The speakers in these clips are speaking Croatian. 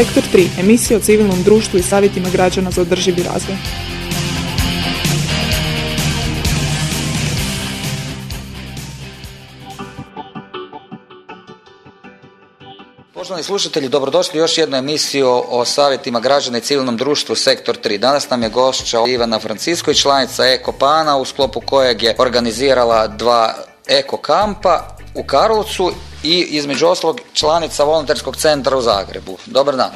Sektor 3. Emisija o civilnom društvu i savjetima građana za održivi razvoj. Poštovani slušatelji, dobrodošli u još jednu emisiju o savjetima građana i civilnom društvu Sektor 3. Danas nam je gošća Ivana Francisko i članica Eko Pana u sklopu kojeg je organizirala dva Eko kampa u Karlovcu i između ostalog članica volonterskog centra u Zagrebu. Dobar dan.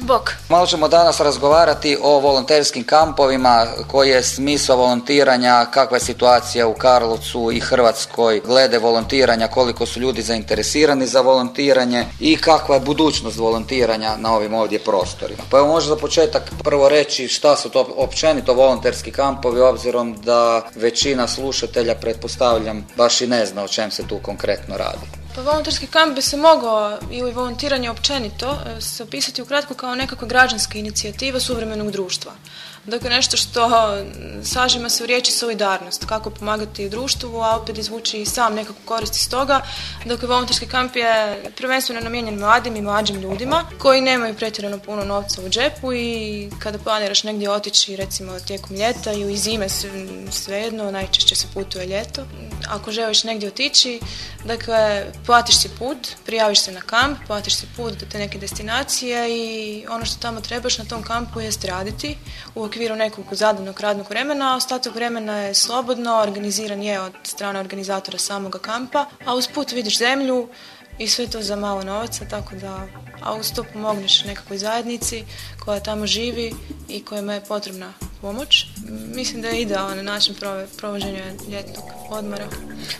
Bok. Malo ćemo danas razgovarati o volonterskim kampovima, koji je smisao volontiranja, kakva je situacija u Karlovcu i Hrvatskoj glede volontiranja, koliko su ljudi zainteresirani za volontiranje i kakva je budućnost volontiranja na ovim ovdje prostorima. Pa evo možda za početak prvo reći šta su to općenito volonterski kampovi, obzirom da većina slušatelja, pretpostavljam, baš i ne zna o čem se tu konkretno radi. Pa volonterski kamp bi se mogao ili volontiranje općenito e, se opisati ukratko kao nekakva građanska inicijativa suvremenog društva. Dakle, nešto što sažima se u riječi solidarnost, kako pomagati društvu, a opet izvući i sam nekakvu korist iz toga. Dakle, volonterski kamp je prvenstveno namijenjen mladim i mlađim ljudima koji nemaju pretjerano puno novca u džepu i kada planiraš negdje otići recimo tijekom ljeta ili zime svejedno, najčešće se putuje ljeto. Ako želiš negdje otići, dakle, platiš si put, prijaviš se na kamp, platiš si put do te neke destinacije i ono što tamo trebaš na tom kampu jest raditi u okviru nekog zadanog radnog vremena, a ostatak vremena je slobodno, organiziran je od strane organizatora samoga kampa, a uz put vidiš zemlju i sve to za malo novaca, tako da, a uz to pomogneš nekakvoj zajednici koja tamo živi i kojima je potrebna pomoć. Mislim da je idealan način provođenja ljetnog odmora.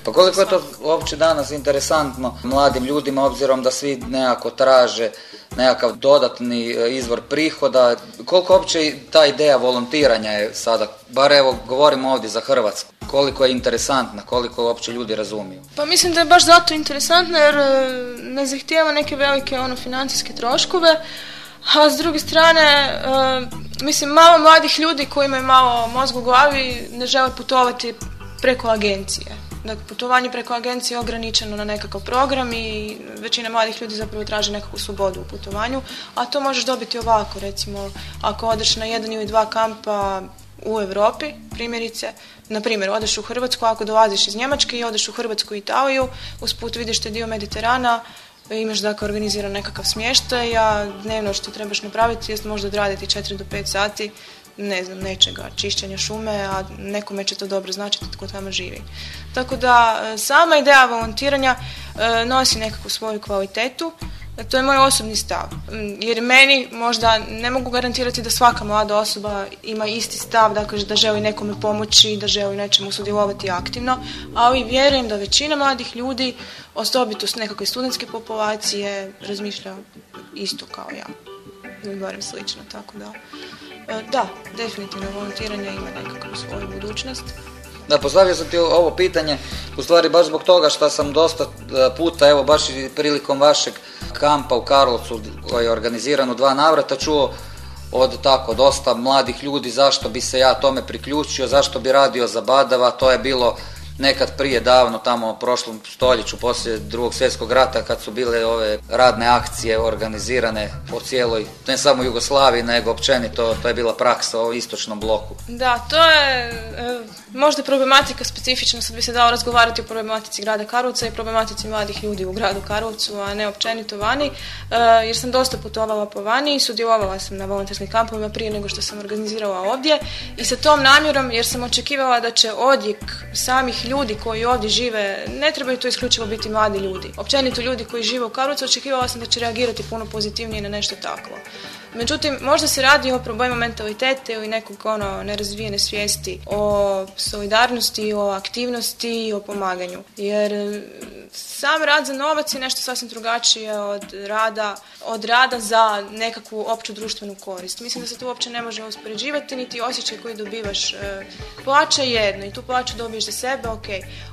Pa koliko je to uopće danas interesantno mladim ljudima, obzirom da svi nekako traže nekakav dodatni e, izvor prihoda. Koliko uopće ta ideja volontiranja je sada, bar evo govorimo ovdje za Hrvatsku, koliko je interesantna, koliko uopće ljudi razumiju? Pa mislim da je baš zato interesantna jer e, ne zahtijeva neke velike ono financijske troškove, a s druge strane, e, mislim, malo mladih ljudi koji imaju malo mozgu u glavi ne žele putovati preko agencije. Dakle, putovanje preko agencije je ograničeno na nekakav program i većina mladih ljudi zapravo traži nekakvu slobodu u putovanju, a to možeš dobiti ovako, recimo, ako odeš na jedan ili dva kampa u Europi, primjerice, na primjer, odeš u Hrvatsku, ako dolaziš iz Njemačke i odeš u Hrvatsku i Italiju, usput vidiš te dio Mediterana, imaš dakle organiziran nekakav smještaj, a dnevno što trebaš napraviti jest možda odraditi 4 do 5 sati ne znam, nečega, čišćenja šume, a nekome će to dobro značiti tko tamo živi. Tako da e, sama ideja volontiranja e, nosi nekakvu svoju kvalitetu, e, to je moj osobni stav. Mm, jer meni možda ne mogu garantirati da svaka mlada osoba ima isti stav, dakle da želi nekome pomoći, da želi nečemu sudjelovati aktivno, ali vjerujem da većina mladih ljudi, osobito s nekakve studentske populacije, razmišlja isto kao ja. Ili barem slično, tako da da, definitivno volontiranje ima nekakvu svoju budućnost. Da, postavio sam ti ovo pitanje, u stvari baš zbog toga što sam dosta e, puta, evo baš i prilikom vašeg kampa u Karlovcu koji je organiziran u dva navrata, čuo od tako dosta mladih ljudi zašto bi se ja tome priključio, zašto bi radio za badava, to je bilo nekad prije davno tamo u prošlom stoljeću poslije drugog svjetskog rata kad su bile ove radne akcije organizirane po cijeloj ne samo Jugoslaviji nego općenito to je bila praksa u istočnom bloku. Da, to je e, možda problematika specifična, sad bi se dao razgovarati o problematici grada Karlovca i problematici mladih ljudi u gradu Karlovcu, a ne općenito vani, e, jer sam dosta putovala po vani i sudjelovala sam na volonterskim kampovima prije nego što sam organizirala ovdje i sa tom namjerom jer sam očekivala da će odjek samih ljudi koji ovdje žive, ne trebaju to isključivo biti mladi ljudi. Općenito ljudi koji žive u Karlovcu očekivala sam da će reagirati puno pozitivnije na nešto takvo. Međutim, možda se radi o problemu mentalitete ili nekog ono nerazvijene svijesti o solidarnosti, o aktivnosti i o pomaganju. Jer sam rad za novac je nešto sasvim drugačije od rada, od rada za nekakvu opću društvenu korist. Mislim da se to uopće ne može uspoređivati, niti osjećaj koji dobivaš. E, plaća jedno i tu plaću dobiješ za sebe, ok.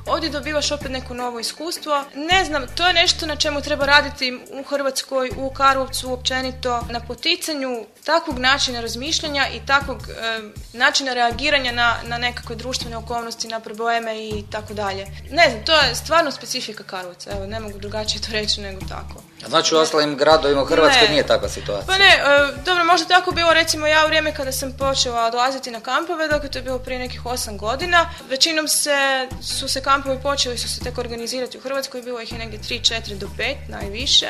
Ovdje dobivaš opet neko novo iskustvo. Ne znam, to je nešto na čemu treba raditi u Hrvatskoj, u Karlovcu, općenito, na poticanju takvog načina razmišljanja i takvog e, načina reagiranja na, na nekakve društvene okolnosti, na probleme i tako dalje. Ne znam, to je stvarno specifika Karlovca. Evo, ne mogu drugačije to reći nego tako. Znači u ostalim gradovima u Hrvatskoj Ne. nije takva situacija? Pa ne, e, dobro, možda tako bilo recimo ja u vrijeme kada sam počela dolaziti na kampove, dakle to je bilo prije nekih 8 godina. Većinom se, su se kampovi počeli su se tek organizirati u Hrvatskoj, bilo ih je negdje 3, 4 do 5 najviše.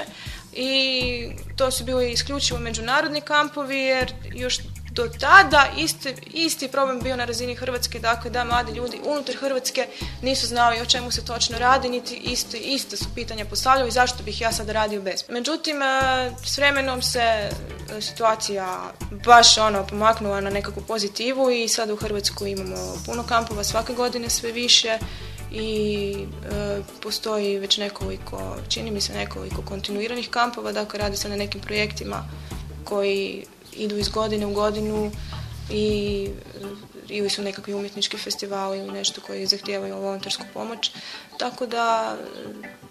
I to su bili isključivo međunarodni kampovi jer još do tada isti, isti problem bio na razini Hrvatske, dakle da mladi ljudi unutar Hrvatske nisu znali o čemu se točno radi, niti isto, isto su pitanja postavljali zašto bih ja sad radio bez. Međutim, e, s vremenom se e, situacija baš ono pomaknula na nekakvu pozitivu i sad u Hrvatskoj imamo puno kampova svake godine sve više i e, postoji već nekoliko, čini mi se nekoliko kontinuiranih kampova, dakle radi se na nekim projektima koji idu iz godine u godinu i ili su nekakvi umjetnički festivali ili nešto koji zahtijevaju volontersku pomoć. Tako da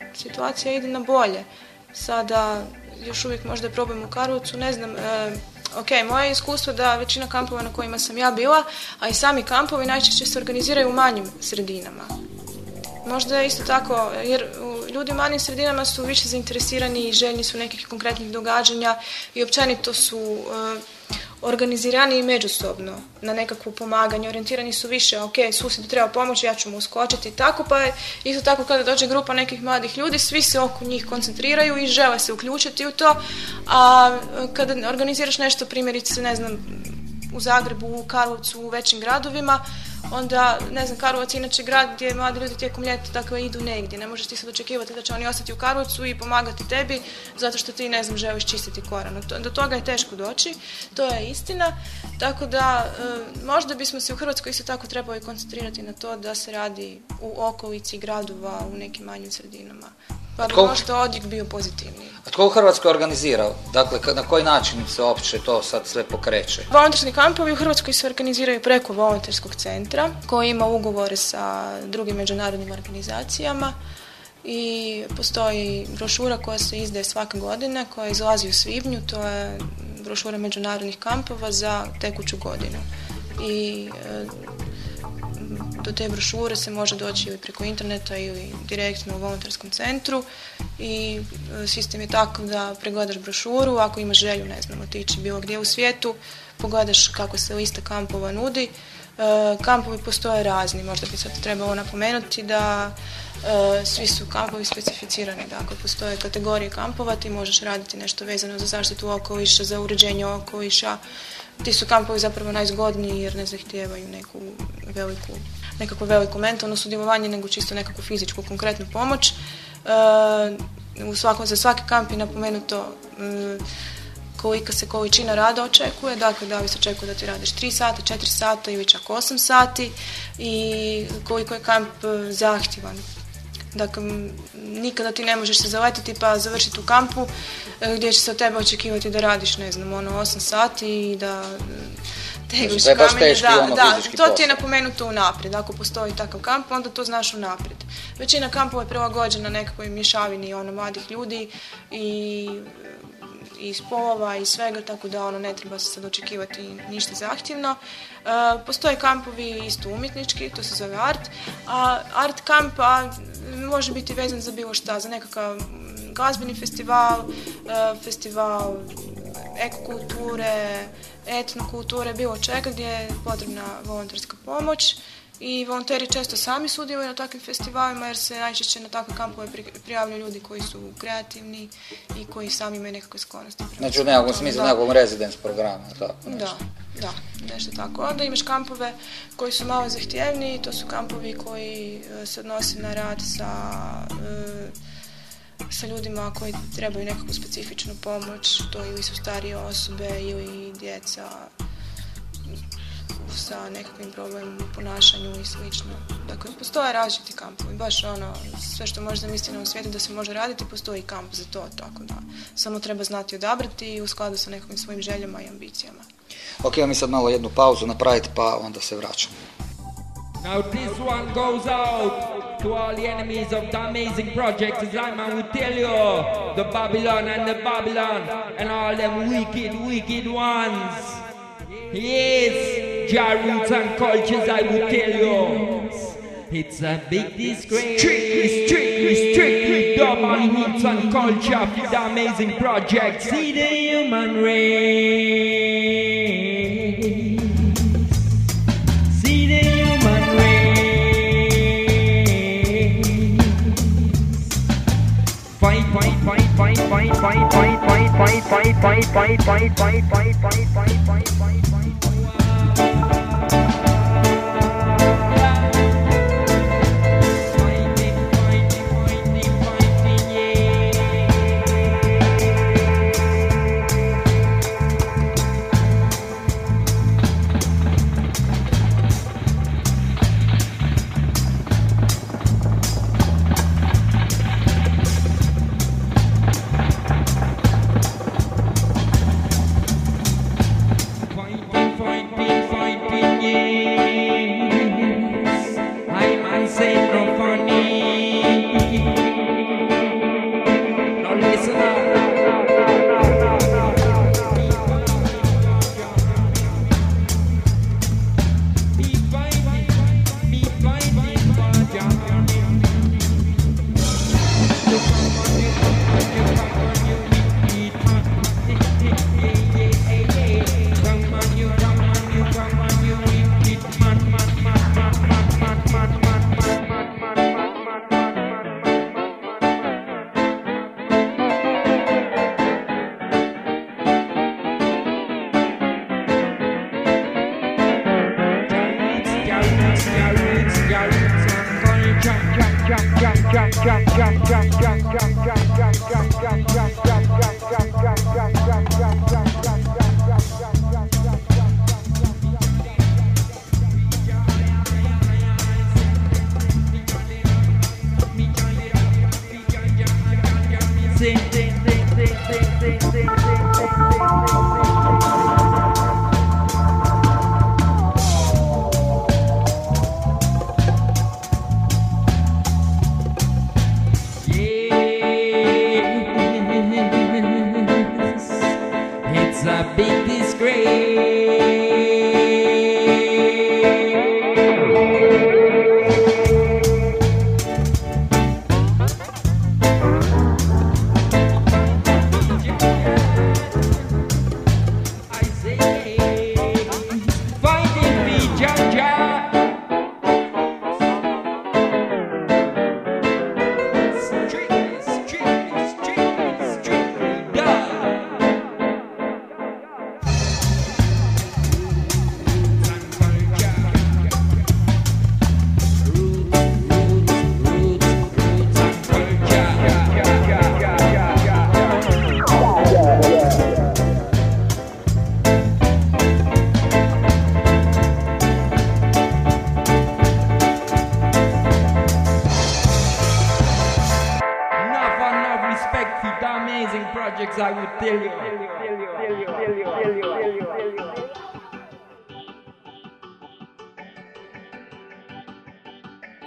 e, situacija ide na bolje. Sada još uvijek možda je problem u Karlovcu, ne znam, e, ok, moje iskustvo da većina kampova na kojima sam ja bila, a i sami kampovi najčešće se organiziraju u manjim sredinama. Možda isto tako, jer u, ljudi u manjim sredinama su više zainteresirani i željni su nekih konkretnih događanja i općenito su e, organizirani i međusobno na nekakvo pomaganje, orijentirani su više, ok, susjedu treba pomoć, ja ću mu uskočiti tako, pa je isto tako kada dođe grupa nekih mladih ljudi, svi se oko njih koncentriraju i žele se uključiti u to, a e, kada organiziraš nešto, primjerice, ne znam, u Zagrebu, u Karlovcu, u većim gradovima, onda, ne znam, Karlovac je inače grad gdje mladi ljudi tijekom ljeta dakle, idu negdje. Ne možeš ti sad očekivati da će oni ostati u Karlovcu i pomagati tebi zato što ti, ne znam, želiš čistiti koran. Do toga je teško doći, to je istina. Tako da, e, možda bismo se u Hrvatskoj isto tako trebali koncentrirati na to da se radi u okolici gradova, u nekim manjim sredinama. Pa bi Tko- možda odjek bio pozitivniji. A tko u Hrvatskoj organizirao? Dakle, na koji način se uopće to sad sve pokreće? Volonterski kampovi u Hrvatskoj se organiziraju preko volonterskog centra koji ima ugovore sa drugim međunarodnim organizacijama i postoji brošura koja se izdaje svake godine koja izlazi u svibnju, to je brošura međunarodnih kampova za tekuću godinu. I e, do te brošure se može doći ili preko interneta ili direktno u volonterskom centru i e, sistem je takav da pregledaš brošuru, ako imaš želju, ne znam, otići bilo gdje u svijetu, pogledaš kako se lista kampova nudi. E, Kampovi postoje razni, možda bi sad trebalo napomenuti da e, svi su kampovi specificirani, dakle postoje kategorije kampova, ti možeš raditi nešto vezano za zaštitu okoliša, za uređenje okoliša, ti su kampovi zapravo najzgodniji jer ne zahtijevaju neku veliku, nekakvo veliko mentalno sudjelovanje, nego čisto nekakvu fizičku konkretnu pomoć. E, u svako, za svaki kamp je napomenuto mm, kolika se količina rada očekuje, dakle da li se očekuje da ti radiš 3 sata, 4 sata ili čak 8 sati i koliko je kamp e, zahtjevan. Dakle, nikada ti ne možeš se zaletiti pa završiti u kampu e, gdje će se od tebe očekivati da radiš, ne znam, ono 8 sati i da e, tegliš baš teški, da, ono, da, to ti je napomenuto unaprijed. Ako postoji takav kamp, onda to znaš unaprijed. Većina kampova je prilagođena nekakvoj mješavini ono, mladih ljudi i i spolova i svega, tako da ono ne treba se sad očekivati ništa zahtjevno. E, postoje kampovi isto umjetnički, to se zove art, a art kamp a, može biti vezan za bilo šta, za nekakav mm, glazbeni festival, e, festival ekokulture, etnokulture, bilo čega gdje je potrebna volonterska pomoć i volonteri često sami sudjeluju na takvim festivalima jer se najčešće na takve kampove pri- prijavljuju ljudi koji su kreativni i koji sami imaju nekakve sklonosti. Znači u nekakvom smislu, nekakvom residence programu, tako nešto. Da, da, nešto tako. Onda imaš kampove koji su malo zahtjevniji, to su kampovi koji e, se odnose na rad sa, e, sa ljudima koji trebaju nekakvu specifičnu pomoć, to ili su starije osobe ili djeca sa nekakvim problemom u ponašanju i slično. Dakle, postoje različiti kampovi, baš ono, sve što možeš zamisliti na ovom svijetu da se može raditi, postoji kamp za to, tako da samo treba znati odabrati i u skladu sa nekakvim svojim željama i ambicijama. Ok, mi sad malo jednu pauzu napraviti pa onda se vraćamo. Now this one goes out to all the enemies of the amazing project. As I man will tell you, the Babylon and the Babylon and all them wicked, wicked ones. Yes, Jah roots and cultures, I will tell you. It's a big disgrace. Strictly, strictly, strictly double hits and culture for the amazing project. See the human race. See the human race. Fight, fight, fight, fight, fight, fight, fight, fight, fight, fight, fight, fight, fight, fight, fight, fight, fight, fight, fight, Fighting,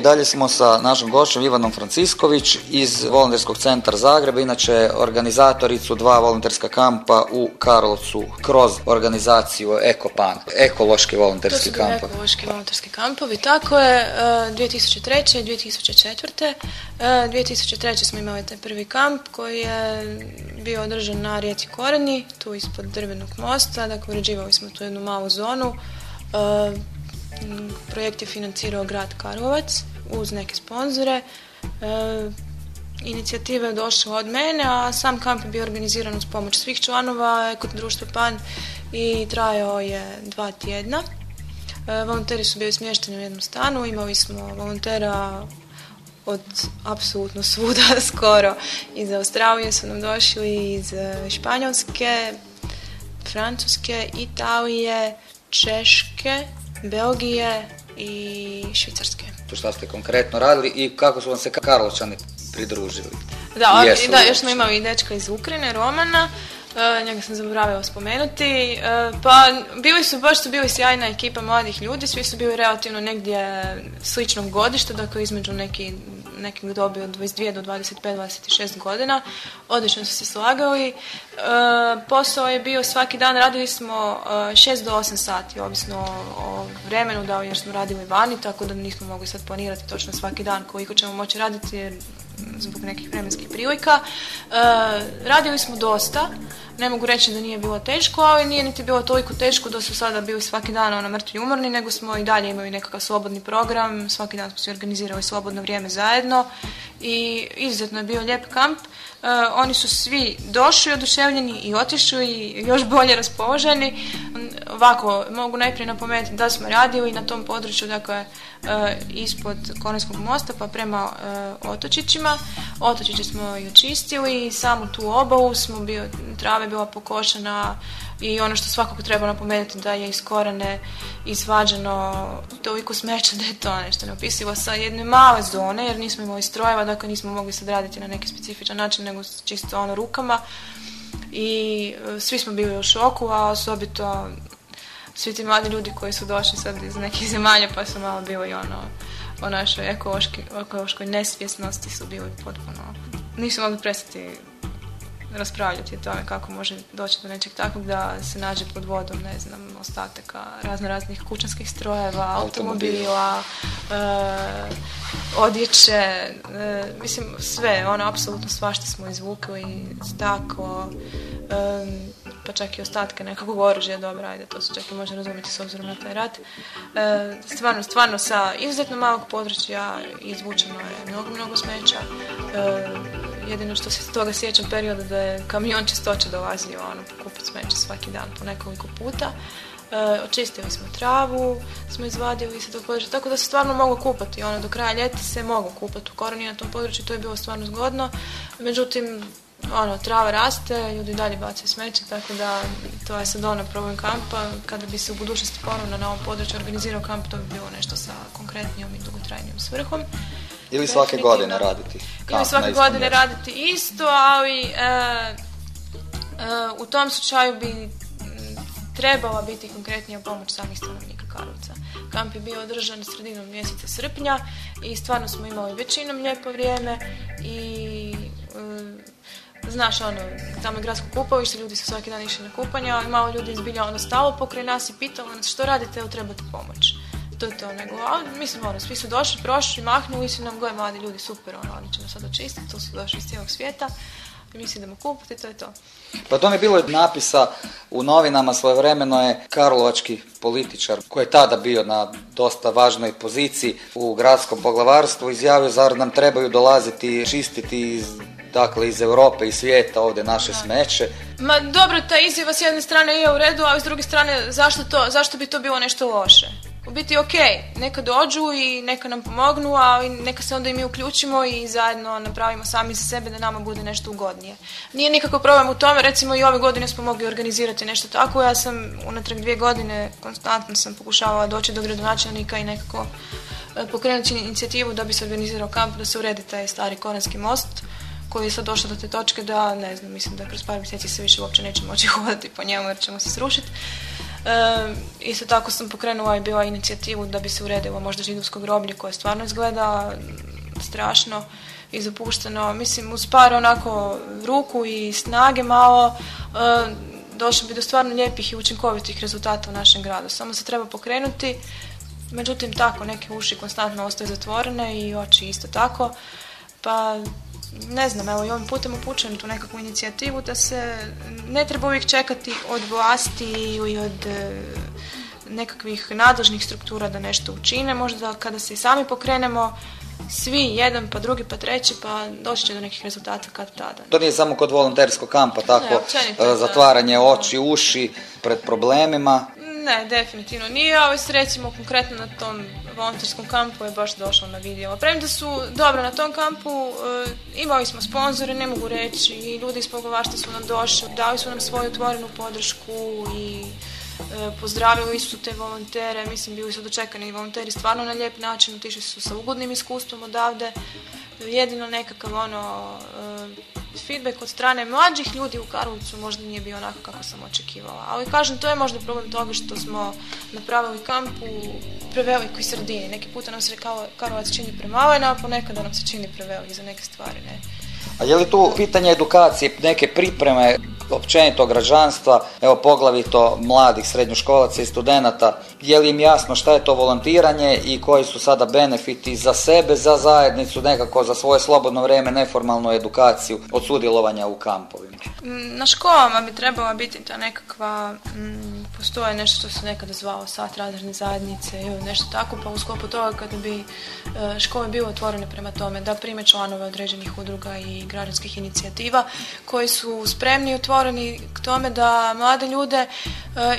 Dalje smo sa našim gošćom Ivanom Francisković iz Volonterskog centra Zagreba, inače organizatoricu dva volonterska kampa u Karlovcu kroz organizaciju Ekopan, ekološki volonterski kamp. ekološki volonterski kampovi. Tako je, e, 2003. i 2004. E, 2003. smo imali taj prvi kamp koji je bio održan na rijeci Koreni, tu ispod drvenog mosta. Dakle, uređivali smo tu jednu malu zonu. E, Projekt je financirao grad Karlovac uz neke sponzore. E, Inicijativa je došla od mene, a sam kamp je bio organiziran uz pomoć svih članova Eko društva PAN i trajao je dva tjedna. E, Volonteri su bili smješteni u jednom stanu, imali smo volontera od apsolutno svuda skoro. Iz Australije su nam došli, iz e, Španjolske, Francuske, Italije, Češke, Belgije i Švicarske. Tu šta ste konkretno radili i kako su vam se Karlovčani pridružili? Da, Jesu li da, još smo imali i dečka iz Ukrajine, Romana, e, njega sam zaboravila spomenuti, e, pa bili su, baš su bili sjajna ekipa mladih ljudi, svi su bili relativno negdje sličnog godišta, dakle između neki nekim dobi od 22 do 25-26 godina. Odlično su se slagali. E, posao je bio svaki dan, radili smo 6 do 8 sati, ovisno o, vremenu, da jer smo radili vani, tako da nismo mogli sad planirati točno svaki dan koliko ćemo moći raditi jer zbog nekih vremenskih prilika. E, radili smo dosta, ne mogu reći da nije bilo teško, ali nije niti bilo toliko teško da su sada bili svaki dan ono mrtvi umorni, nego smo i dalje imali nekakav slobodni program, svaki dan smo se organizirali slobodno vrijeme zajedno i izuzetno je bio lijep kamp. E, oni su svi došli oduševljeni i otišli i još bolje raspoloženi. Ovako, mogu najprije napomenuti da smo radili na tom području, dakle, e, ispod Koneskog mosta pa prema e, otočićima. Otočiće smo i očistili, samu tu obalu smo bio, trave bila pokošena i ono što svakako treba napomenuti da je iz korene izvađeno toliko smeća da je to nešto neopisivo sa jedne male zone jer nismo imali strojeva, dakle nismo mogli sad raditi na neki specifičan način nego čisto ono rukama i e, svi smo bili u šoku, a osobito svi ti mladi ljudi koji su došli sad iz nekih zemalja pa su malo bili ono o našoj ekološkoj nesvjesnosti su bili potpuno nisu mogli prestati raspravljati o tome kako može doći do nečeg takvog da se nađe pod vodom, ne znam, ostataka razno raznih kućanskih strojeva, automobila, e, odjeće, e, mislim sve, ono, apsolutno svašta smo izvukli, staklo, e, pa čak i ostatke nekakvog oružja, dobro, ajde, to se čak i može razumjeti s obzirom na taj rat. E, stvarno, stvarno, sa izuzetno malog područja izvučeno je mnogo, mnogo smeća. Jedino što se toga sjećam perioda da je kamion čistoće dolazio ono, kupiti smeće svaki dan po nekoliko puta. E, očistili smo travu, smo izvadili se tog područja, tako da se stvarno mogu kupati. Ono, do kraja ljeti se mogu kupati u koroni na tom području, to je bilo stvarno zgodno. Međutim, ono, trava raste, ljudi dalje bacaju smeće, tako da to je sad ono problem kampa. Kada bi se u budućnosti ponovno na ovom području organizirao kamp, to bi bilo nešto sa konkretnijom i dugotrajnijom svrhom. Ili svake godine raditi Ili svake godine raditi isto, ali e, e, u tom slučaju bi trebala biti konkretnija pomoć samih stanovnika Karlovca. Kamp je bio održan sredinom mjeseca srpnja i stvarno smo imali većinom lijepo vrijeme i e, znaš ono, tamo je gradsko kupovište, ljudi su svaki dan išli na kupanje, ali malo ljudi izbilja ono stalo pokraj nas i pitalo nas što radite, evo trebate pomoć to je to, nego, mislim, ono, svi su došli, prošli, mahnuli su nam, goje mladi ljudi, super, ono, oni će nas sad očistiti, to su došli iz cijelog svijeta, i mislim da mu kupiti, to je to. Pa to mi je bilo napisa u novinama svojevremeno je karlovački političar koji je tada bio na dosta važnoj poziciji u gradskom poglavarstvu izjavio zar nam trebaju dolaziti čistiti iz dakle iz Europe i svijeta ovdje naše smeće. Ma dobro, ta izjava s jedne strane je u redu, a s druge strane zašto, to, zašto bi to bilo nešto loše? u biti ok, neka dođu i neka nam pomognu, ali neka se onda i mi uključimo i zajedno napravimo sami za sebe da nama bude nešto ugodnije. Nije nikakav problem u tome, recimo i ove godine smo mogli organizirati nešto tako, ja sam unatrag dvije godine konstantno sam pokušavala doći do gradonačelnika i nekako e, pokrenuti inicijativu da bi se organizirao kamp, da se uredi taj stari korenski most koji sad došao do te točke da, ne znam, mislim da kroz par mjeseci se više uopće neće moći hodati po njemu jer ćemo se srušiti. E, isto tako sam pokrenula i bila inicijativu da bi se uredilo možda židovsko groblje koje stvarno izgleda strašno i zapušteno. Mislim, uz par onako ruku i snage malo e, došlo bi do stvarno lijepih i učinkovitih rezultata u našem gradu. Samo se treba pokrenuti. Međutim, tako, neke uši konstantno ostaju zatvorene i oči isto tako. Pa ne znam, evo i ovim putem upućujem tu nekakvu inicijativu da se ne treba uvijek čekati od vlasti ili od e, nekakvih nadležnih struktura da nešto učine. Možda kada se i sami pokrenemo, svi, jedan pa drugi pa treći, pa doći će do nekih rezultata kad tada. To nije samo kod volonterskog kampa, tako e, zatvaranje oči, uši pred problemima. Ne, definitivno nije, ali se recimo konkretno na tom volonterskom kampu je baš došlo na vidjelo. Premda su, dobro, na tom kampu e, imali smo sponzore, ne mogu reći, i ljudi iz Pogovašta su nam došli, dali su nam svoju otvorenu podršku i e, pozdravili su te volontere, mislim bili su dočekani volonteri stvarno na lijep način, otišli su sa ugodnim iskustvom odavde, jedino nekakav ono feedback od strane mlađih ljudi u Karlovcu možda nije bio onako kako sam očekivala. Ali kažem, to je možda problem toga što smo napravili kamp u prevelikoj sredini. Neki puta nam se Karlovac čini premalen, a ponekada nam se čini prevelik za neke stvari. Ne? A je li tu pitanje edukacije, neke pripreme općenito građanstva, evo poglavito mladih srednjoškolaca i studenata, je li im jasno šta je to volontiranje i koji su sada benefiti za sebe, za zajednicu, nekako za svoje slobodno vrijeme, neformalnu edukaciju od sudjelovanja u kampovima? Na školama bi trebala biti ta nekakva, mm, postoje nešto što se nekada zvalo sat razredne zajednice ili nešto tako, pa u sklopu toga kada bi e, škole bile otvorene prema tome da prime članove određenih udruga i građanskih inicijativa koji su spremni i otvoreni k tome da mlade ljude e,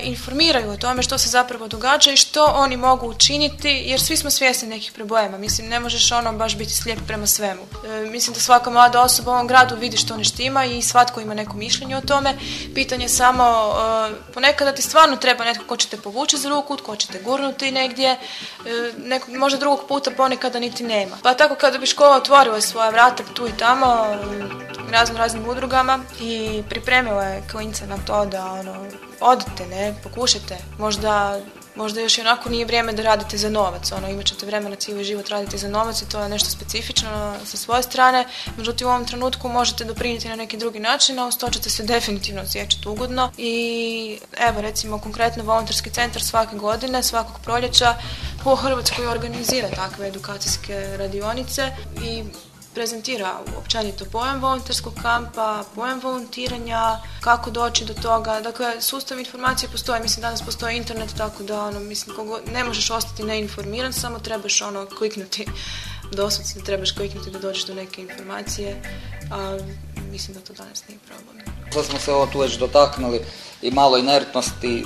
informiraju o tome što se zapravo događa i što oni mogu učiniti jer svi smo svjesni nekih problema. Mislim, ne možeš ono baš biti slijep prema svemu. E, mislim da svaka mlada osoba u ovom gradu vidi što ne štima i svatko ima neko mišljenje o tome. Pitanje je samo uh, ponekada ti stvarno treba netko ko će te povući za ruku, ko će te gurnuti negdje, uh, možda drugog puta ponekada niti nema. Pa tako kada bi škola otvorila svoja vrata tu i tamo, razno raznim udrugama i pripremila je klince na to da ono, odite, ne, pokušajte, možda možda još i onako nije vrijeme da radite za novac, ono, imat ćete vremena cijeli život raditi za novac i to je nešto specifično sa svoje strane, međutim u ovom trenutku možete doprinijeti na neki drugi način, a to ćete se definitivno osjećati ugodno. I evo recimo konkretno volonterski centar svake godine, svakog proljeća u Hrvatskoj organizira takve edukacijske radionice i prezentira općenito pojam volonterskog kampa, pojam volontiranja, kako doći do toga. Dakle, sustav informacije postoji, mislim danas postoji internet, tako da ono, mislim, kogo, ne možeš ostati neinformiran, samo trebaš ono kliknuti, doslovce trebaš kliknuti da dođeš do neke informacije, a mislim da to danas nije problem. Sad smo se ovo tu već dotaknuli i malo inertnosti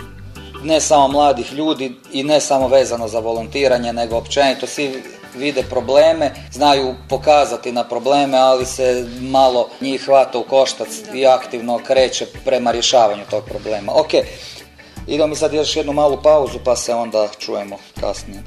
ne samo mladih ljudi i ne samo vezano za volontiranje, nego općenito svi vide probleme, znaju pokazati na probleme, ali se malo njih hvata u koštac i aktivno kreće prema rješavanju tog problema. Ok, idemo mi sad još jednu malu pauzu pa se onda čujemo kasnije.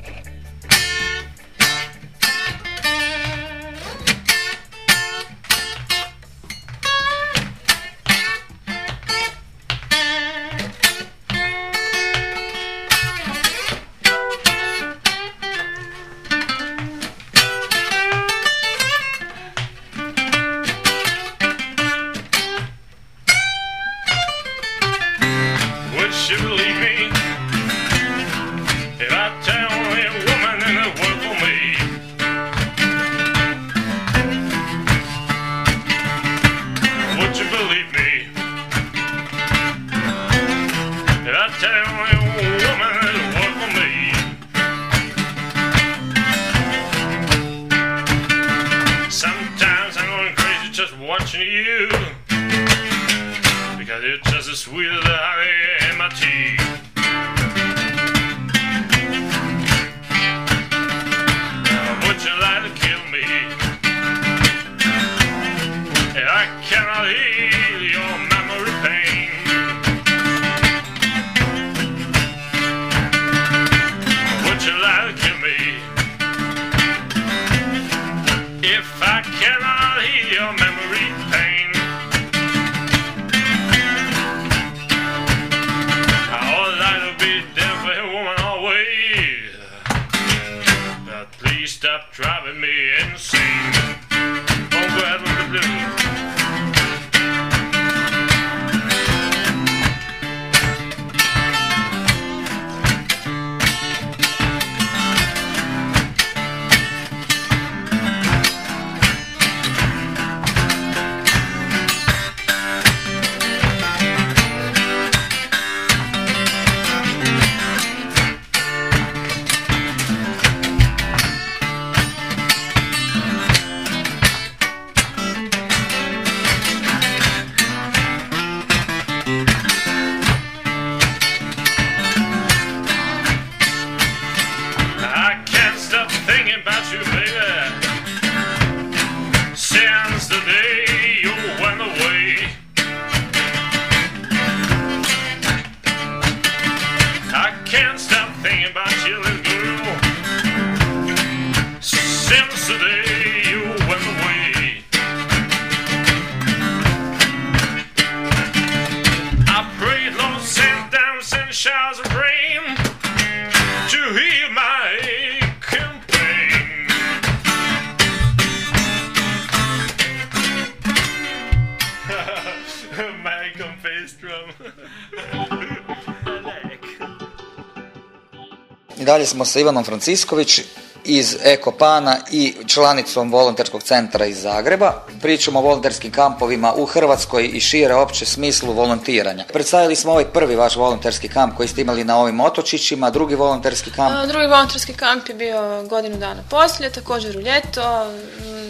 Smo sa Ivanom Francisković iz Ekopana i članicom volonterskog centra iz Zagreba. Pričamo o volonterskim kampovima u Hrvatskoj i šire opće smislu volontiranja. Predstavili smo ovaj prvi vaš volonterski kamp koji ste imali na ovim otočićima, drugi volonterski kamp. Drugi volonterski kamp je bio godinu dana poslije, također u ljeto,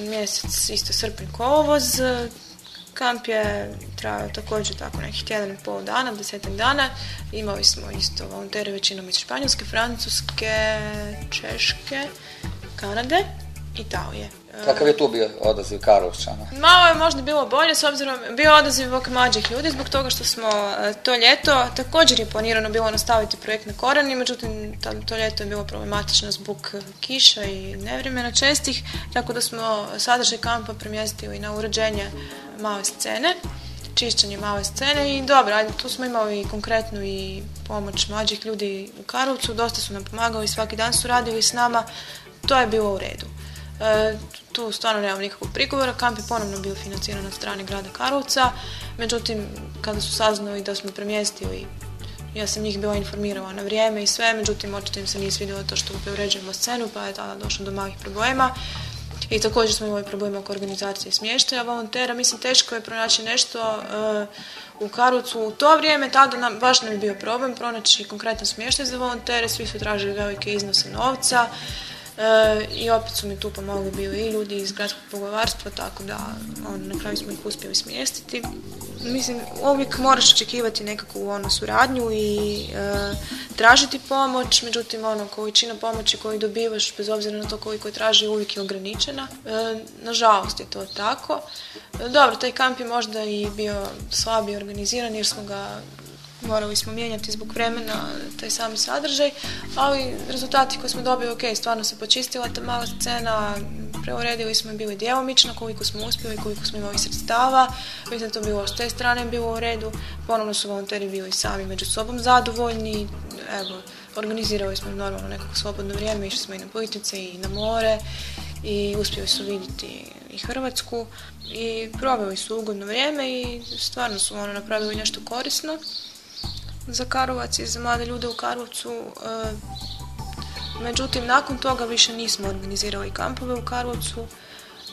mjesec isto srpanj kolovoz. Kamp je trajao također tako nekih tjedan i pol dana, desetak dana. Imali smo isto volontere većinom iz Španjolske, Francuske, Češke, Kanade, Italije. Kakav je tu bio odaziv Karlovčana? Malo je možda bilo bolje, s obzirom bio odaziv ovog mlađih ljudi, zbog toga što smo e, to ljeto, također je planirano bilo nastaviti projekt na korani, međutim to ljeto je bilo problematično zbog kiša i nevremena čestih, tako da smo sadržaj kampa premjestili na uređenje male scene čišćenje male scene i dobro, ajde, tu smo imali konkretnu i pomoć mlađih ljudi u Karlovcu, dosta su nam pomagali, svaki dan su radili s nama, to je bilo u redu. E, tu stvarno nemam nikakvog prigovora, kamp je ponovno bio financiran od strane grada Karlovca, međutim, kada su saznali da smo premjestili ja sam njih bila informirala na vrijeme i sve, međutim očito im se nije svidjelo to što uređujemo scenu, pa je tada došlo do malih problema. I također smo imali problema oko organizacije smještaja volontera. Mislim, teško je pronaći nešto uh, u Karlovcu u to vrijeme. Tada nam, baš nam je bio problem pronaći konkretan smještaj za volontere. Svi su tražili velike iznose novca. E, I opet su mi tu pomogli bili i ljudi iz gradskog poglavarstva, tako da on, na kraju smo ih uspjeli smjestiti. Mislim, uvijek moraš očekivati nekakvu ono, suradnju i e, tražiti pomoć, međutim, ono, količina pomoći koju dobivaš, bez obzira na to koliko je traži, uvijek je ograničena. E, nažalost je to tako. dobro, taj kamp je možda i bio slabije organiziran jer smo ga morali smo mijenjati zbog vremena taj sami sadržaj, ali rezultati koje smo dobili, ok, stvarno se počistila ta mala scena, preuredili smo i bili djelomično, koliko smo uspjeli, koliko smo imali sredstava, mislim to bilo s te strane bilo u redu, ponovno su volonteri bili sami među sobom zadovoljni, evo, organizirali smo normalno nekako slobodno vrijeme, išli smo i na politice i na more i uspjeli su vidjeti i Hrvatsku i probali su ugodno vrijeme i stvarno su ono napravili nešto korisno za Karlovac i za mlade ljude u Karlovcu. E, međutim, nakon toga više nismo organizirali kampove u Karlovcu.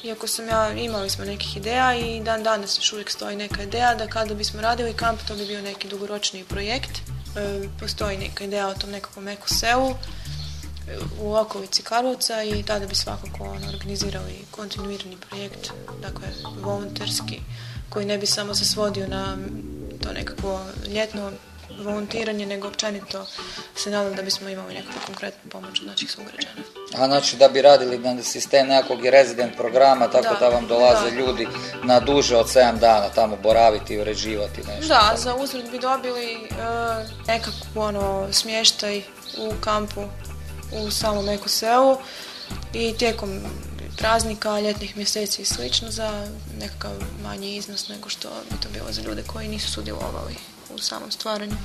Iako sam ja, imali smo nekih ideja i dan danas još uvijek stoji neka ideja da kada bismo radili kamp, to bi bio neki dugoročniji projekt. E, postoji neka ideja o tom nekakvom eko selu e, u okolici Karlovca i tada bi svakako ono, organizirali kontinuirani projekt, dakle volonterski, koji ne bi samo se svodio na to nekakvo ljetno volontiranje, nego općenito se nadam da bismo imali nekakvu konkretnu pomoć od naših sugrađana. A znači da bi radili na sistem nekakvog i rezident programa, tako da, vam dolaze ljudi na duže od 7 dana tamo boraviti i uređivati nešto. Da, za uzred bi dobili uh, nekakvu ono, smještaj u kampu u samom ekoselu i tijekom praznika, ljetnih mjeseci i slično za nekakav manji iznos nego što bi to bilo za ljude koji nisu sudjelovali u samom stvaranju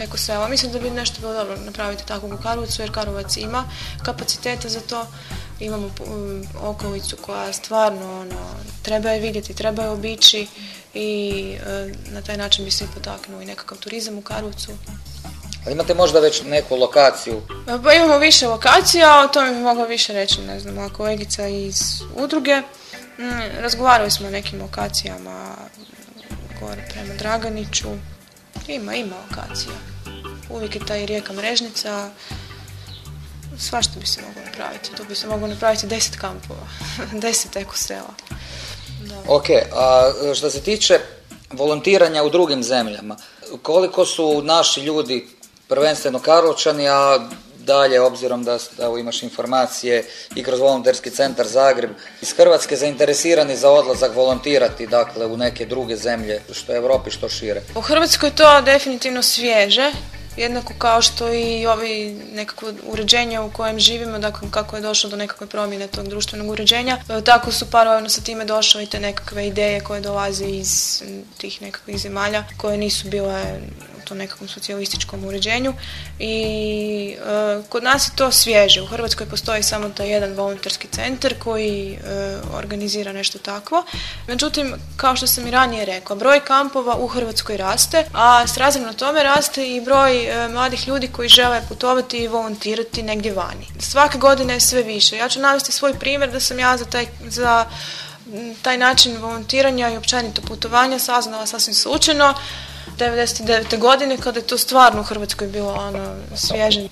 eko. Mislim da bi nešto bilo dobro napraviti tako u Karlovcu jer Karlovac ima kapaciteta za to. Imamo um, okolicu koja stvarno ono, treba je vidjeti, treba je obići i e, na taj način bi se potaknuo i nekakav turizam u Karlovcu. A imate možda već neku lokaciju? Pa imamo više lokacija, o tome bi mogla više reći, ne znam, moja kolegica iz udruge. Mm, razgovarali smo o nekim lokacijama gore prema Draganiću, ima, ima lokacija. Uvijek je ta i rijeka mrežnica, svašta bi se moglo napraviti. Tu bi se moglo napraviti deset kampova, deset ekosela. Da. Ok, a što se tiče volontiranja u drugim zemljama, koliko su naši ljudi, prvenstveno Karlovčani, a dalje, obzirom da evo, imaš informacije i kroz volonterski centar Zagreb iz Hrvatske zainteresirani za odlazak volontirati dakle u neke druge zemlje, što je Europi, što šire. U Hrvatskoj je to definitivno svježe, jednako kao što i ovi nekako uređenja u kojem živimo, dakle kako je došlo do nekakve promjene tog društvenog uređenja, e, tako su paralelno sa time došle i te nekakve ideje koje dolaze iz tih nekakvih zemalja koje nisu bile tom nekakvom socijalističkom uređenju i e, kod nas je to svježe. U Hrvatskoj postoji samo taj jedan volonterski centar koji e, organizira nešto takvo. Međutim, kao što sam i ranije rekla, broj kampova u Hrvatskoj raste, a s razredno tome raste i broj mladih ljudi koji žele putovati i volontirati negdje vani. Svake godine je sve više. Ja ću navesti svoj primjer da sam ja za taj, za taj način volontiranja i općenito putovanja saznala sasvim slučajno 99. godine kada je to stvarno u Hrvatskoj bilo ono svježe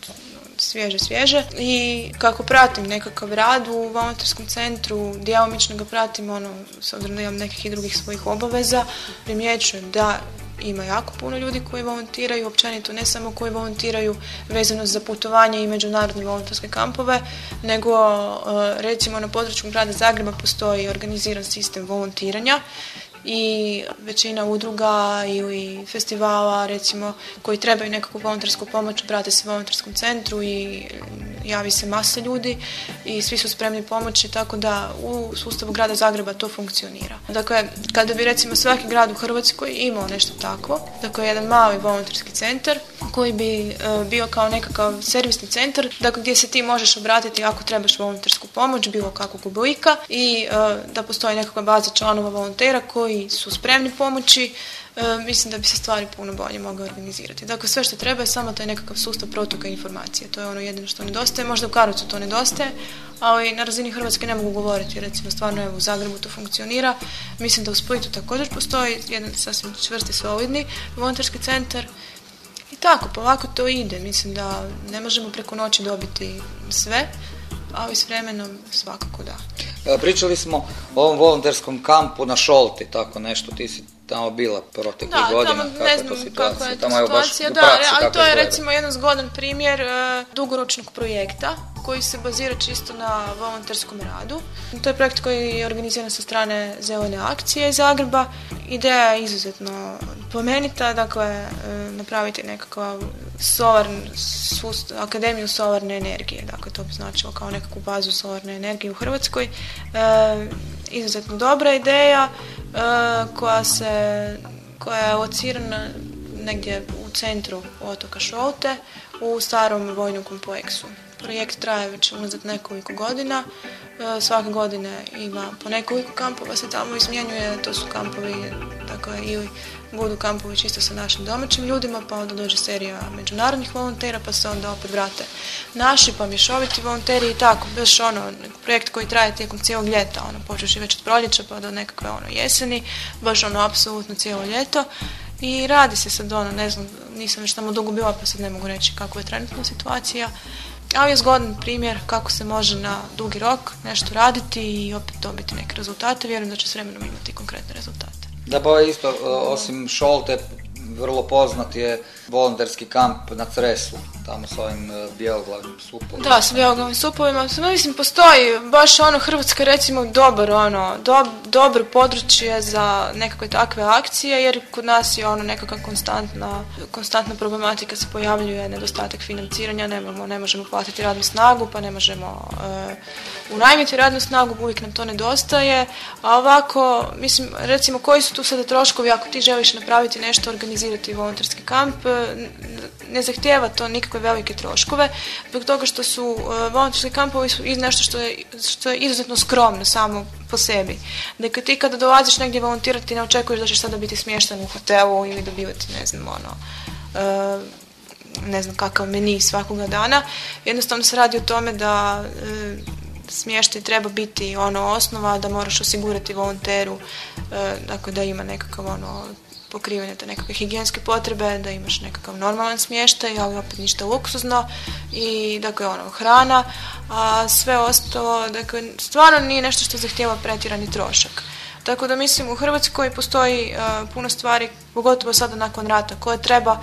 svježe, svježe i kako pratim nekakav rad u volonterskom centru, djelomično ga pratim ono, s obzirom da imam nekih i drugih svojih obaveza, primjećujem da ima jako puno ljudi koji volontiraju, općenito ne samo koji volontiraju vezano za putovanje i međunarodne volonterske kampove, nego e, recimo na području grada Zagreba postoji organiziran sistem volontiranja i većina udruga ili festivala recimo koji trebaju nekakvu volontersku pomoć obrate se volonterskom centru i javi se masa ljudi i svi su spremni pomoći tako da u sustavu grada Zagreba to funkcionira. Dakle, kada bi recimo svaki grad u Hrvatskoj imao nešto takvo, dakle jedan mali volonterski centar koji bi e, bio kao nekakav servisni centar dakle, gdje se ti možeš obratiti ako trebaš volontersku pomoć bilo kakvog oblika i e, da postoji nekakva baza članova volontera koji su spremni pomoći e, mislim da bi se stvari puno bolje mogle organizirati. Dakle, sve što treba je samo taj nekakav sustav protoka informacije. To je ono jedino što nedostaje. Možda u Karlovcu to nedostaje, ali na razini Hrvatske ne mogu govoriti. Recimo, stvarno evo, u Zagrebu to funkcionira. Mislim da u Splitu također postoji jedan sasvim čvrsti, solidni volonterski centar i tako, polako to ide. Mislim da ne možemo preko noći dobiti sve, ali s vremenom svakako da. Pričali smo o ovom volonterskom kampu na Šolti, tako nešto, ti si tamo bila proteklih godina, kako ne znam kako je to situacija, da, ali to je recimo jedan zgodan primjer uh, dugoročnog projekta koji se bazira čisto na volonterskom radu. To je projekt koji je organiziran sa strane Zelene akcije iz Zagreba. Ideja je izuzetno pomenita, dakle e, napraviti nekakav solar, akademiju solarne energije, dakle to bi značilo kao nekakvu bazu solarne energije u Hrvatskoj. E, izuzetno dobra ideja e, koja se koja je locirana negdje u centru otoka Šolte u starom vojnom kompleksu. Projekt traje već unazad nekoliko godina. E, svake godine ima po nekoliko kampova se tamo izmjenjuje. To su kampovi, dakle, ili budu kampovi čisto sa našim domaćim ljudima, pa onda dođe serija međunarodnih volontera, pa se onda opet vrate naši, pa mješoviti volonteri i tako. Baš ono, projekt koji traje tijekom cijelog ljeta, ono, počeš već od proljeća pa do nekakve ono jeseni, baš ono, apsolutno cijelo ljeto. I radi se sad ono, ne znam, nisam već tamo dugo bila pa sad ne mogu reći kako je trenutna situacija. Ali je zgodan primjer kako se može na dugi rok nešto raditi i opet dobiti neke rezultate. Vjerujem da će s vremenom imati konkretne rezultate. Da, pa isto, osim Šolte, vrlo poznat je volonterski kamp na Cresu, tamo s ovim e, bijeloglavim supovima. Da, s bijeloglavim supovima. Mislim, postoji baš ono Hrvatska recimo dobar ono, dobro područje za nekakve takve akcije, jer kod nas je ono nekakva konstantna, konstantna problematika se pojavljuje, nedostatak financiranja, ne, ne možemo platiti radnu snagu, pa ne možemo uh, unajmiti radnu snagu, uvijek nam to nedostaje, a ovako, mislim, recimo koji su tu sada troškovi ako ti želiš napraviti nešto, organizirati volonterski kamp, ne zahtijeva to nikakve velike troškove, zbog toga što su e, volonterski kampovi su nešto što je, što je izuzetno skromno samo po sebi. Dakle, ti kada dolaziš negdje volontirati ne očekuješ da ćeš sada biti smješten u hotelu ili dobivati, ne znam, ono, e, ne znam kakav meni svakoga dana. Jednostavno se radi o tome da e, smještaj treba biti ono osnova, da moraš osigurati volonteru, dakle da ima nekakav ono pokrivanje te nekakve higijenske potrebe, da imaš nekakav normalan smještaj, ali opet ništa luksuzno i dakle ono hrana, a sve ostalo, dakle stvarno nije nešto što zahtjeva pretjerani trošak. Tako da mislim u Hrvatskoj postoji uh, puno stvari, pogotovo sada nakon rata, koje treba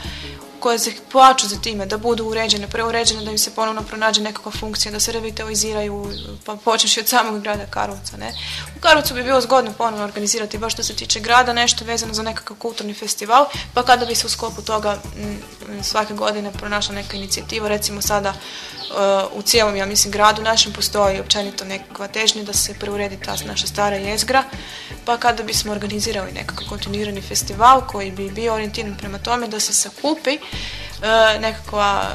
koje se plaću za time, da budu uređene, preuređene, da im se ponovno pronađe nekakva funkcija, da se revitaliziraju, pa počeš od samog grada Karlovca. Ne? U Karlovcu bi bilo zgodno ponovno organizirati, baš što se tiče grada, nešto vezano za nekakav kulturni festival, pa kada bi se u sklopu toga svake godine pronašla neka inicijativa, recimo sada uh, u cijelom, ja mislim, gradu našem postoji općenito nekakva težnja da se preuredi ta naša stara jezgra, pa kada bismo organizirali nekakav kontinuirani festival koji bi bio orijentiran prema tome da se sakupi nekakva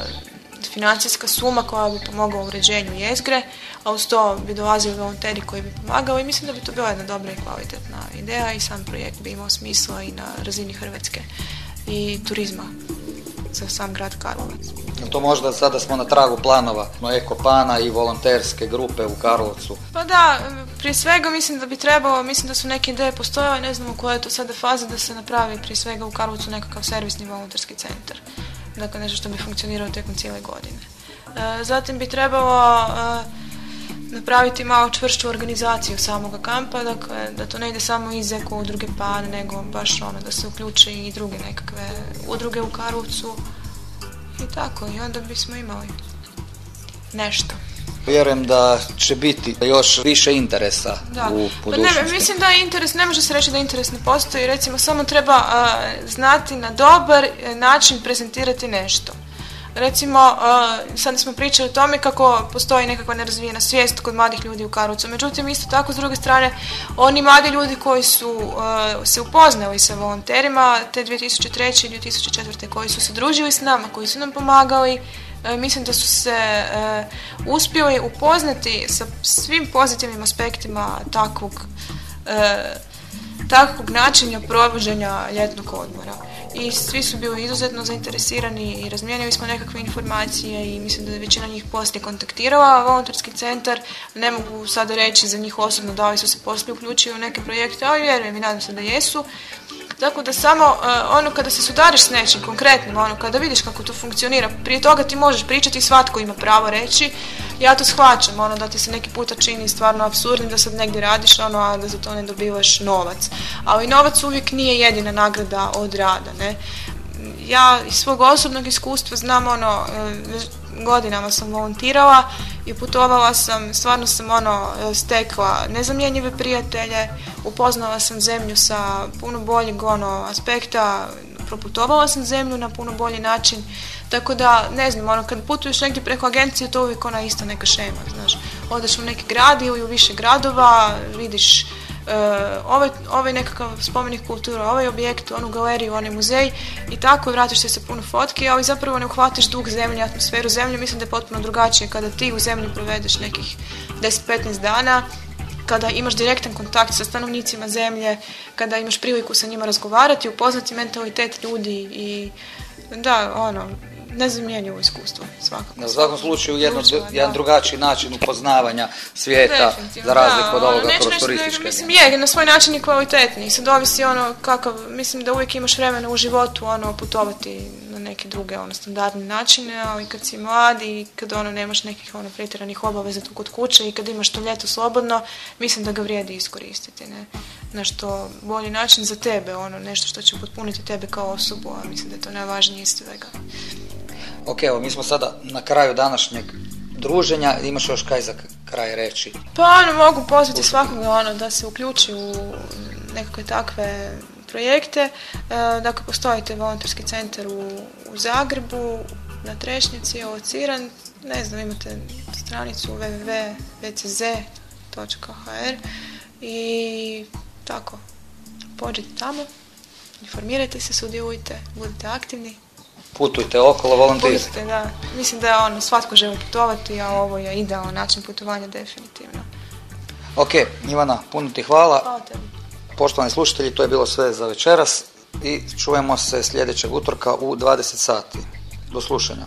financijska suma koja bi pomogla u uređenju jezgre, a uz to bi dolazili volonteri koji bi pomagali i mislim da bi to bila jedna dobra i kvalitetna ideja i sam projekt bi imao smisla i na razini Hrvatske i turizma za sam grad Karlovac. To možda sada smo na tragu planova no Ekopana i volonterske grupe u Karlovcu. Pa da, prije svega mislim da bi trebalo, mislim da su neke ideje postojale, ne znamo koja je to sada faza da se napravi prije svega u Karlovcu nekakav servisni volonterski centar. Dakle, nešto što bi funkcioniralo tijekom cijele godine. E, zatim bi trebalo e, napraviti malo čvršću organizaciju samoga kampa, dakle, da to ne ide samo iz eko udruge PAN, nego baš ono, da se uključe i druge nekakve udruge u Karlovcu i tako, i onda bismo imali nešto. Vjerujem da će biti još više interesa da. u budućnosti. Pa ne, mislim da interes, ne može se reći da interes ne postoji, recimo samo treba znati na dobar način prezentirati nešto. Recimo, uh, sad smo pričali o tome kako postoji nekakva nerazvijena svijest kod mladih ljudi u Karlovcu. Međutim, isto tako, s druge strane, oni mladi ljudi koji su uh, se upoznali sa volonterima te 2003. i 2004. koji su se družili s nama, koji su nam pomagali, uh, mislim da su se uspjeli upoznati sa svim pozitivnim aspektima takvog takvog načina provođenja ljetnog odmora i svi su bili izuzetno zainteresirani i razmijenili smo nekakve informacije i mislim da je većina njih poslije kontaktirala volonterski centar. Ne mogu sada reći za njih osobno da li su se poslije uključili u neke projekte, ali vjerujem i nadam se da jesu. Tako da samo uh, ono kada se sudariš s nečim konkretnim, ono kada vidiš kako to funkcionira, prije toga ti možeš pričati i svatko ima pravo reći. Ja to shvaćam, ono da ti se neki puta čini stvarno absurdnim da sad negdje radiš, ono, a da za to ne dobivaš novac. Ali novac uvijek nije jedina nagrada od rada, ne. Ja iz svog osobnog iskustva znam ono, e, godinama sam volontirala i putovala sam, stvarno sam ono stekla nezamjenjive prijatelje, upoznala sam zemlju sa puno boljeg ono aspekta, proputovala sam zemlju na puno bolji način, tako da ne znam, ono kad putuješ negdje preko agencije to uvijek ona ista neka šema, znaš, odeš u neki grad ili u više gradova, vidiš ovaj, ovaj nekakav spomenik kultura, ovaj objekt, onu galeriju, onaj muzej i tako vratiš se sa puno fotki, ali zapravo ne uhvatiš duh zemlje, atmosferu zemlje, mislim da je potpuno drugačije kada ti u zemlji provedeš nekih 10-15 dana, kada imaš direktan kontakt sa stanovnicima zemlje, kada imaš priliku sa njima razgovarati, upoznati mentalitet ljudi i da, ono, nezamjenjivo iskustvo svakako. Na svakom slučaju jedno, jedan drugačiji način upoznavanja svijeta za razliku od ovoga kroz turističke. Mislim je, na svoj način je kvalitetniji. Sad ovisi ono kakav, mislim da uvijek imaš vremena u životu ono putovati na neke druge ono standardne načine, ali kad si mladi i kad ono nemaš nekih ono pretjeranih obaveza tu kod kuće i kad imaš to ljeto slobodno, mislim da ga vrijedi iskoristiti, ne? Na što bolji način za tebe, ono nešto što će potpuniti tebe kao osobu, a mislim da je to najvažnije iz svega. Ok, evo, mi smo sada na kraju današnjeg druženja. Imaš još kaj za kraj reći? Pa ono, mogu pozvati svakoga ono, da se uključi u nekakve takve projekte. E, dakle, postojite volonterski centar u, u Zagrebu, na Trešnjici, lociran. Ne znam, imate stranicu www.vcz.hr i tako, pođite tamo, informirajte se, sudjelujte, budite aktivni putujte okolo, volontirajte. da. Mislim da je ono, svatko želi putovati, a ovo je idealan način putovanja definitivno. Ok, Ivana, puno ti hvala. Hvala tebi. Poštovani slušatelji, to je bilo sve za večeras i čujemo se sljedećeg utorka u 20 sati. Do slušanja.